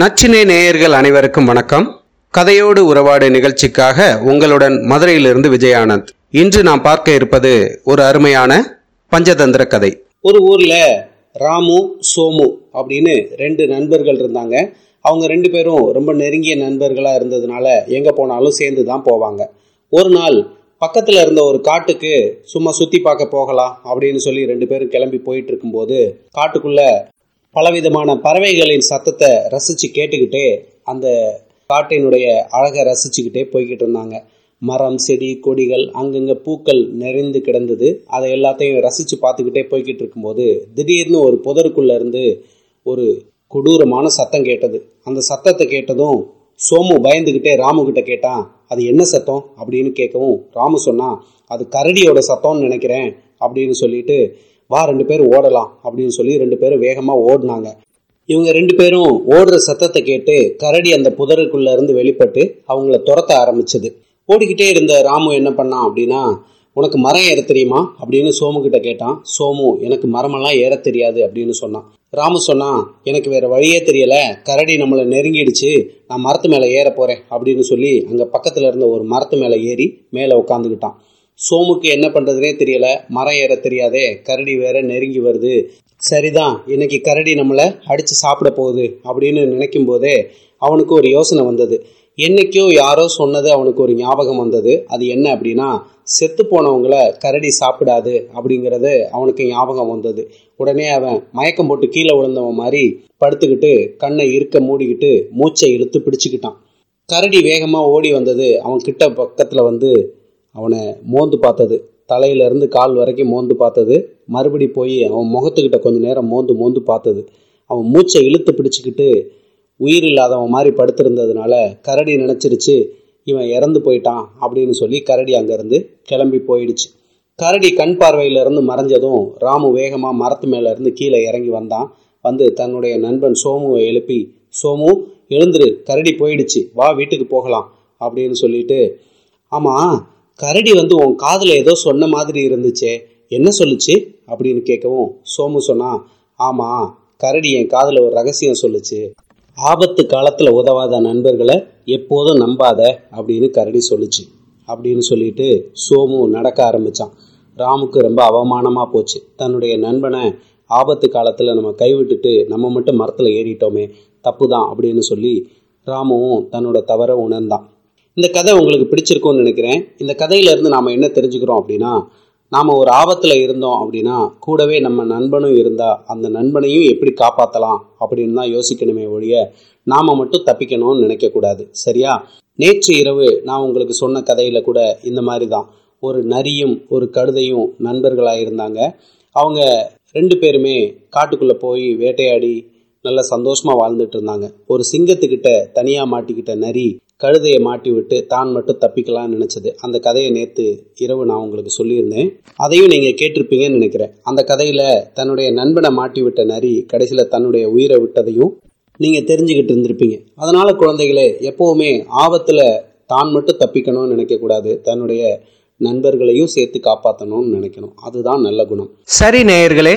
நச்சினை நேயர்கள் அனைவருக்கும் வணக்கம். கதையோடு உறவாடு நிகழ்ச்சிக்காக உங்களுடன் மதுரையிலிருந்து விஜயானந்த். இன்று நாம் பார்க்க இருப்பது ஒரு அருமையான பஞ்சதந்திர கதை. ஒரு ஊர்ல ராமு சோமு அப்படின்னு ரெண்டு நண்பர்கள் இருந்தாங்க. அவங்க ரெண்டு பேரும் ரொம்ப நெருங்கிய நண்பர்களா இருந்ததுனால எங்க போனாலும் சேர்ந்து தான் போவாங்க. ஒரு நாள் பக்கத்துல இருந்த ஒரு காட்டுக்கு சும்மா சுத்தி பார்க்க போகலாம் அப்படின்னு சொல்லி ரெண்டு பேரும் கிளம்பி போயிட்டு இருக்கும்போது காட்டுக்குள்ள பலவிதமான பறவைகளின் சத்தத்தை ரசித்து கேட்டுக்கிட்டே அந்த காட்டினுடைய அழகை ரசிச்சுக்கிட்டே போய்கிட்டு இருந்தாங்க. மரம் செடி கொடிகள் அங்கங்கே பூக்கள் நிறைந்து கிடந்தது. அதை எல்லாத்தையும் ரசித்து பார்த்துக்கிட்டே போய்கிட்டு இருக்கும்போது திடீர்னு ஒரு புதருக்குள்ளேருந்து ஒரு கொடூரமான சத்தம் கேட்டது. அந்த சத்தத்தை கேட்டதும் சோமு பயந்துக்கிட்டே ராமுக்கிட்ட கேட்டான் அது என்ன சத்தம்? அப்படின்னு கேட்கவும் ராமு சொன்னான் அது கரடியோட சத்தம்னு நினைக்கிறேன் அப்படின்னு சொல்லிட்டு வா ரெண்டு பேரும் ஓடலாம் அப்படின்னு சொல்லி ரெண்டு பேரும் வேகமாக ஓடினாங்க. இவங்க ரெண்டு பேரும் ஓடுற சத்தத்தை கேட்டு கரடி அந்த புதருக்குள்ள இருந்து வெளிப்பட்டு அவங்கள துரத்த ஆரம்பிச்சது. ஓடிக்கிட்டே இருந்த ராமு என்ன பண்ணான் அப்படின்னா உனக்கு மரம் ஏற தெரியுமா? அப்படின்னு சோமு கிட்ட கேட்டான். சோமு எனக்கு மரமெல்லாம் ஏற தெரியாது அப்படின்னு சொன்னான். ராமு சொன்னான் எனக்கு வேற வழியே தெரியல. கரடி நம்மளை நெருங்கிடுச்சு. நான் மரத்து மேலே ஏற போறேன் அப்படின்னு சொல்லி அங்க பக்கத்துல இருந்த ஒரு மரத்து மேலே ஏறி மேலே உட்காந்துக்கிட்டான் சோமுக்கு என்ன பண்ணுறதுனே தெரியல. மரம் ஏற தெரியாதே. கரடி வேற நெருங்கி வருது. சரிதான். இன்னைக்கு கரடி நம்மளை அடித்து சாப்பிட போகுது அப்படின்னு நினைக்கும் போதே அவனுக்கு ஒரு யோசனை வந்தது. என்னைக்கோ யாரோ சொன்னது அவனுக்கு ஒரு ஞாபகம் வந்தது. அது என்ன அப்படின்னா செத்து போனவங்கள கரடி சாப்பிடாது அப்படிங்கிறது அவனுக்கு ஞாபகம் வந்தது. உடனே அவன் மயக்கம் போட்டு கீழே விழுந்தவன் மாதிரி படுத்துக்கிட்டு கண்ணை இருக்க மூடிக்கிட்டு மூச்சை இழுத்து பிடிச்சுக்கிட்டான். கரடி வேகமாக ஓடி வந்தது அவன் கிட்ட பக்கத்தில் வந்து அவனை மோந்து பார்த்தது. தலையிலேருந்து கால் வரைக்கும் மோந்து பார்த்தது. மறுபடி போய் அவன் முகத்துக்கிட்ட கொஞ்ச நேரம் மோந்து மோந்து பார்த்தது. அவன் மூச்சை இழுத்து பிடிச்சிக்கிட்டு உயிர் இல்லாதவன் மாதிரி படுத்திருந்ததுனால கரடி நினச்சிருச்சு இவன் இறந்து போயிட்டான் அப்படின்னு சொல்லி கரடி அங்கேருந்து கிளம்பி போயிடுச்சு. கரடி கண் பார்வையிலிருந்து மறைஞ்சதும் ராமு வேகமாக மரத்து மேலேருந்து கீழே இறங்கி வந்தான். வந்து தன்னுடைய நண்பன் சோமுவை எழுப்பி சோமு எழுந்துரு கரடி போயிடுச்சு. வா வீட்டுக்கு போகலாம் அப்படின்னு சொல்லிட்டு ஆமாம் கரடி வந்து உன் காதில் ஏதோ சொன்ன மாதிரி இருந்துச்சே என்ன சொல்லுச்சு? அப்படின்னு கேட்கவும் சோமு சொன்னா ஆமா கரடி என் காதில் ஒரு ரகசியம் சொல்லுச்சு. ஆபத்து காலத்தில் உதவாத நண்பர்களை எப்போதும் நம்பாத அப்படின்னு கரடி சொல்லுச்சு. அப்படின்னு சொல்லிட்டு சோமு நடக்க ஆரம்பிச்சான். ராமுக்கு ரொம்ப அவமானமாக போச்சு. தன்னுடைய நண்பனை ஆபத்து காலத்தில் நம்ம கைவிட்டுட்டு நம்ம மட்டும் மரத்தில் ஏறிட்டோமே தப்பு தான் அப்படின்னு சொல்லி ராமுவும் தன்னோட தவற உணர்ந்தான். இந்த கதை உங்களுக்கு பிடிச்சிருக்கும்னு நினைக்கிறேன். இந்த கதையிலேருந்து இருந்து என்ன தெரிஞ்சுக்கிறோம் அப்படின்னா நாம் ஒரு ஆபத்தில் இருந்தோம் அப்படின்னா கூடவே நம்ம நண்பனும் இருந்தால் அந்த நண்பனையும் எப்படி காப்பாற்றலாம் அப்படின்னு தான் யோசிக்கணுமே ஒழிய நாம மட்டும் தப்பிக்கணும்னு நினைக்கக்கூடாது. சரியா? நேற்று இரவு நான் உங்களுக்கு சொன்ன கதையில் கூட இந்த மாதிரி தான் ஒரு நரியும் ஒரு கழுதையும் நண்பர்களாக இருந்தாங்க. அவங்க ரெண்டு பேருமே காட்டுக்குள்ளே போய் வேட்டையாடி நல்ல சந்தோஷமாக வாழ்ந்துட்டு இருந்தாங்க. ஒரு சிங்கத்துக்கிட்ட தனியாக மாட்டிக்கிட்ட நரி கழுதையை மாட்டி விட்டு தான் மட்டும் தப்பிக்கலாம்னு நினைச்சது. அந்த கதையை நேற்று இரவு நான் உங்களுக்கு சொல்லியிருந்தேன். அதையும் நீங்கள் கேட்டிருப்பீங்கன்னு நினைக்கிறேன். அந்த கதையில் தன்னுடைய நண்பனை மாட்டி விட்ட நரி கடைசியில் தன்னுடைய உயிரை விட்டதையும் நீங்கள் தெரிஞ்சுக்கிட்டு இருந்திருப்பீங்க. அதனால் குழந்தைகளே எப்போவுமே ஆபத்தில் தான் மட்டும் தப்பிக்கணும்னு நினைக்கக்கூடாது. தன்னுடைய நண்பர்களையும் சேர்த்து காப்பாற்றணும்னு நினைக்கணும். அதுதான் நல்ல குணம். சரி நேயர்களே